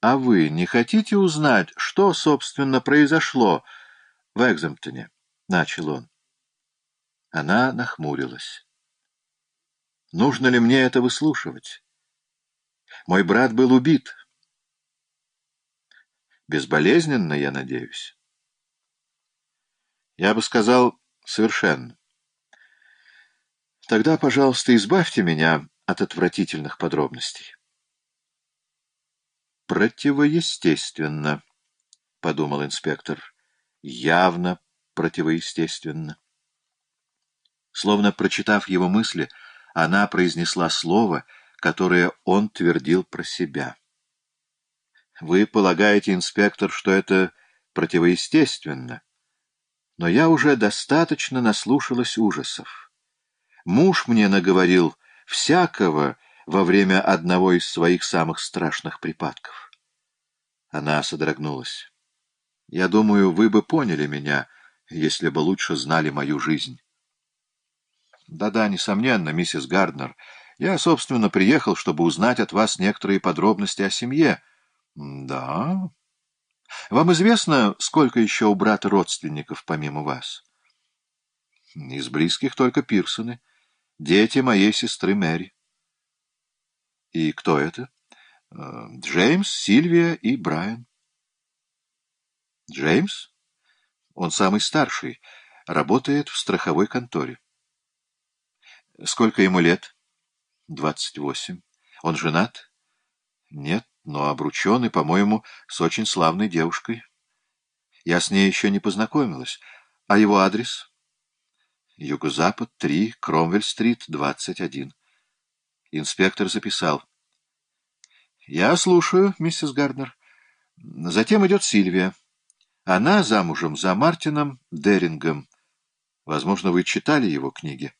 А вы не хотите узнать, что, собственно, произошло в Экземптоне? — начал он. Она нахмурилась. Нужно ли мне это выслушивать? Мой брат был убит. Безболезненно, я надеюсь. Я бы сказал, совершенно. Тогда, пожалуйста, избавьте меня от отвратительных подробностей. Противоестественно, — подумал инспектор, — явно противоестественно. Словно прочитав его мысли, она произнесла слово, которое он твердил про себя. «Вы полагаете, инспектор, что это противоестественно? Но я уже достаточно наслушалась ужасов. Муж мне наговорил всякого во время одного из своих самых страшных припадков». Она содрогнулась. «Я думаю, вы бы поняли меня, если бы лучше знали мою жизнь». Да-да, несомненно, миссис Гарднер. Я, собственно, приехал, чтобы узнать от вас некоторые подробности о семье. Да. Вам известно, сколько еще у брата родственников, помимо вас? Из близких только Пирсоны. Дети моей сестры Мэри. И кто это? Э, Джеймс, Сильвия и Брайан. Джеймс? Он самый старший, работает в страховой конторе. Сколько ему лет? Двадцать восемь. Он женат? Нет, но обручен и, по-моему, с очень славной девушкой. Я с ней еще не познакомилась. А его адрес? Юго-Запад, 3, Кромвель-стрит, 21. Инспектор записал. Я слушаю, миссис Гарднер. Затем идет Сильвия. Она замужем за Мартином Дерингом. Возможно, вы читали его книги.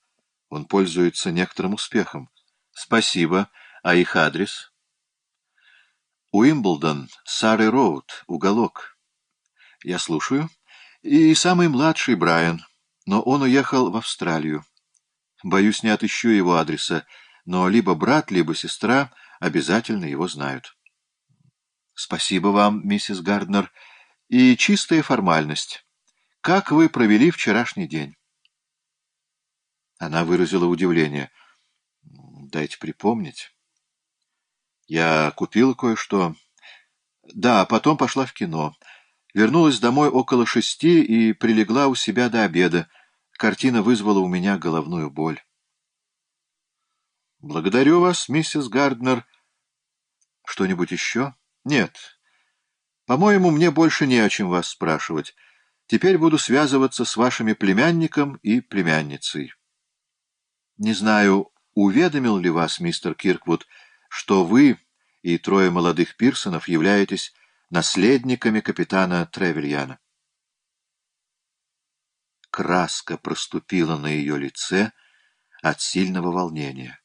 Он пользуется некоторым успехом. Спасибо. А их адрес? Уимблдон, Сарри Роуд, уголок. Я слушаю. И самый младший Брайан, но он уехал в Австралию. Боюсь, не отыщу его адреса, но либо брат, либо сестра обязательно его знают. Спасибо вам, миссис Гарднер. И чистая формальность. Как вы провели вчерашний день? Она выразила удивление. «Дайте припомнить. Я купила кое-что. Да, потом пошла в кино. Вернулась домой около шести и прилегла у себя до обеда. Картина вызвала у меня головную боль». «Благодарю вас, миссис Гарднер. Что-нибудь еще?» «Нет. По-моему, мне больше не о чем вас спрашивать. Теперь буду связываться с вашими племянником и племянницей». Не знаю, уведомил ли вас мистер Кирквуд, что вы и трое молодых Пирсонов являетесь наследниками капитана Тревельяна. Краска проступила на ее лице от сильного волнения.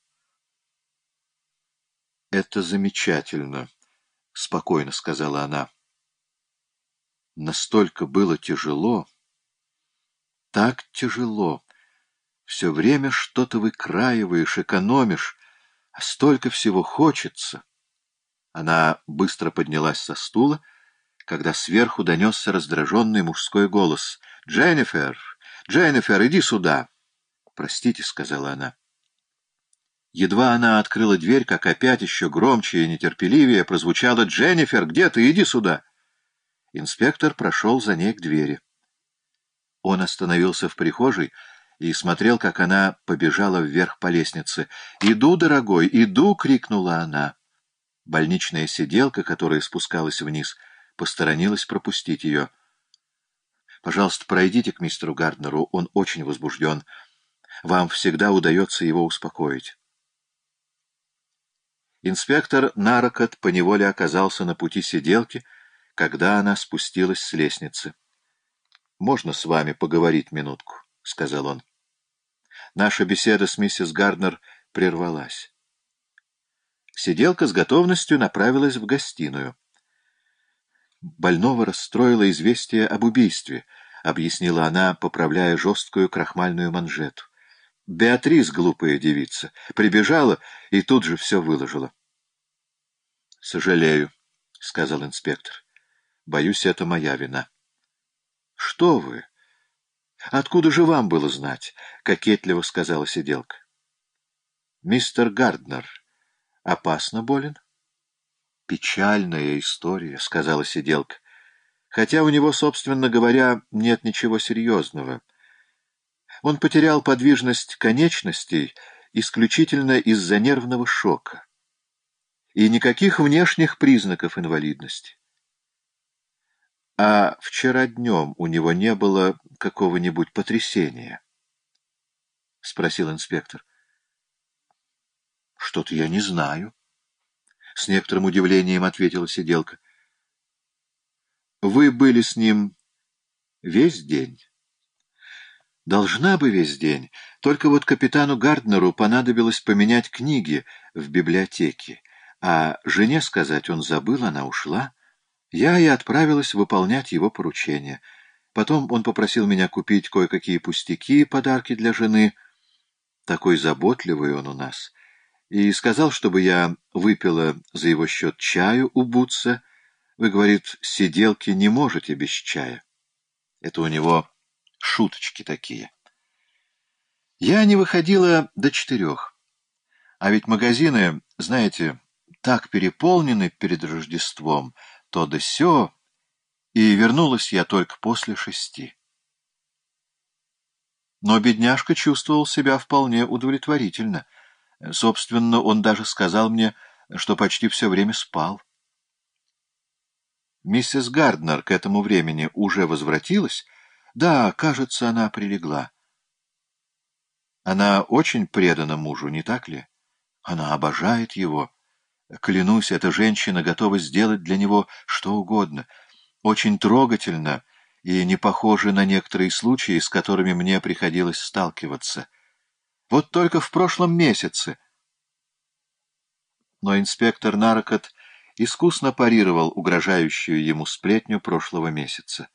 «Это замечательно», — спокойно сказала она. Настолько было тяжело, так тяжело, все время что-то выкраиваешь, экономишь, а столько всего хочется. Она быстро поднялась со стула, когда сверху донесся раздраженный мужской голос. «Дженнифер! Дженнифер, иди сюда!» «Простите», — сказала она. Едва она открыла дверь, как опять еще громче и нетерпеливее прозвучало «Дженнифер, где ты? Иди сюда!» Инспектор прошел за ней к двери. Он остановился в прихожей, и смотрел, как она побежала вверх по лестнице. «Иду, дорогой, иду!» — крикнула она. Больничная сиделка, которая спускалась вниз, посторонилась пропустить ее. «Пожалуйста, пройдите к мистеру Гарднеру, он очень возбужден. Вам всегда удается его успокоить». Инспектор Нарокот поневоле оказался на пути сиделки, когда она спустилась с лестницы. «Можно с вами поговорить минутку?» — сказал он. Наша беседа с миссис Гарднер прервалась. Сиделка с готовностью направилась в гостиную. Больного расстроило известие об убийстве, объяснила она, поправляя жесткую крахмальную манжету. Беатрис, глупая девица, прибежала и тут же все выложила. — Сожалею, — сказал инспектор. Боюсь, это моя вина. Что вы? Откуда же вам было знать? Кокетливо сказала сиделка. Мистер Гарднер опасно болен? Печальная история, сказала сиделка. Хотя у него, собственно говоря, нет ничего серьезного. Он потерял подвижность конечностей исключительно из-за нервного шока. И никаких внешних признаков инвалидности. А вчера днем у него не было какого-нибудь потрясения? — спросил инспектор. — Что-то я не знаю. С некоторым удивлением ответила сиделка. — Вы были с ним весь день? — Должна бы весь день. Только вот капитану Гарднеру понадобилось поменять книги в библиотеке. А жене сказать он забыл, она ушла. Я и отправилась выполнять его поручение. Потом он попросил меня купить кое-какие пустяки подарки для жены. Такой заботливый он у нас. И сказал, чтобы я выпила за его счет чаю у Бутса. Вы, говорит, сиделки не можете без чая. Это у него шуточки такие. Я не выходила до четырех. А ведь магазины, знаете, так переполнены перед Рождеством, то да сё, и вернулась я только после шести. Но бедняжка чувствовал себя вполне удовлетворительно. Собственно, он даже сказал мне, что почти все время спал. Миссис Гарднер к этому времени уже возвратилась? Да, кажется, она прилегла. Она очень предана мужу, не так ли? Она обожает его. Клянусь, эта женщина готова сделать для него что угодно. Очень трогательно и не похоже на некоторые случаи, с которыми мне приходилось сталкиваться. Вот только в прошлом месяце. Но инспектор Наркот искусно парировал угрожающую ему сплетню прошлого месяца.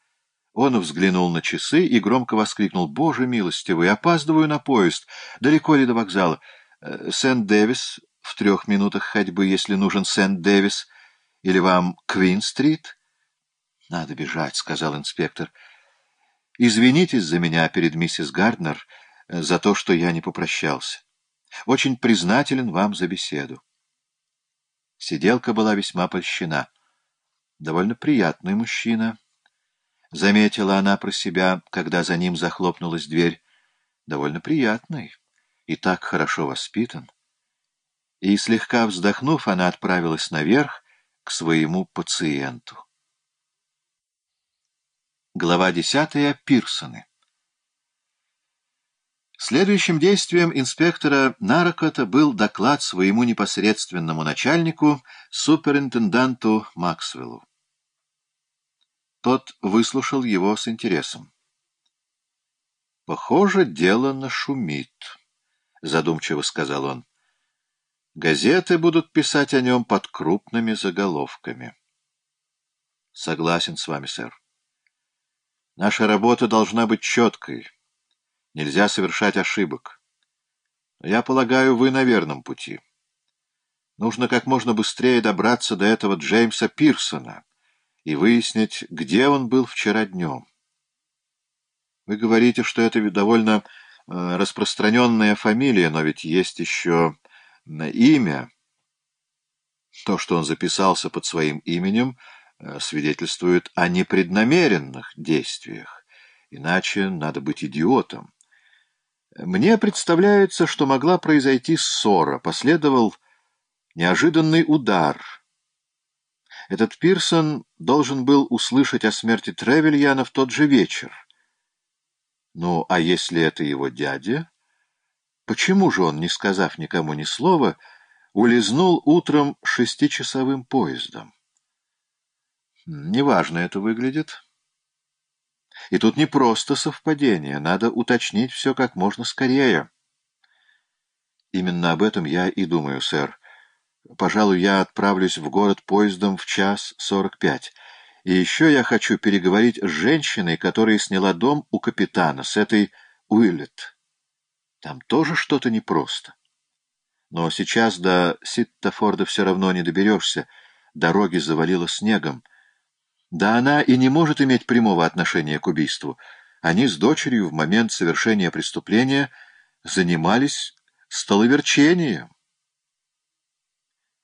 Он взглянул на часы и громко воскликнул. «Боже милостивый, опаздываю на поезд. Далеко ли до вокзала? Э, Сент-Дэвис в трех минутах ходьбы, если нужен Сент-Дэвис, или вам Квин-стрит? — Надо бежать, — сказал инспектор. — Извинитесь за меня перед миссис Гарднер э, за то, что я не попрощался. Очень признателен вам за беседу. Сиделка была весьма польщена. Довольно приятный мужчина. Заметила она про себя, когда за ним захлопнулась дверь. Довольно приятный и так хорошо воспитан и, слегка вздохнув, она отправилась наверх к своему пациенту. Глава десятая. Пирсоны. Следующим действием инспектора Нарокота был доклад своему непосредственному начальнику, суперинтенданту Максвеллу. Тот выслушал его с интересом. «Похоже, дело нашумит», — задумчиво сказал он. Газеты будут писать о нем под крупными заголовками. Согласен с вами, сэр. Наша работа должна быть четкой. Нельзя совершать ошибок. я полагаю, вы на верном пути. Нужно как можно быстрее добраться до этого Джеймса Пирсона и выяснить, где он был вчера днем. Вы говорите, что это довольно э, распространенная фамилия, но ведь есть еще на имя. То, что он записался под своим именем, э, свидетельствует о непреднамеренных действиях. Иначе надо быть идиотом. Мне представляется, что могла произойти ссора, последовал неожиданный удар. Этот Пирсон должен был услышать о смерти Тревельяна в тот же вечер. Ну, а если это его дядя... Почему же он, не сказав никому ни слова, улизнул утром шестичасовым поездом? Неважно это выглядит. И тут не просто совпадение, надо уточнить все как можно скорее. Именно об этом я и думаю, сэр. Пожалуй, я отправлюсь в город поездом в час сорок пять. И еще я хочу переговорить с женщиной, которая сняла дом у капитана, с этой Уиллет. Там тоже что-то непросто. Но сейчас до Ситтафорда все равно не доберешься. дороги завалило снегом. Да она и не может иметь прямого отношения к убийству. Они с дочерью в момент совершения преступления занимались столоверчением.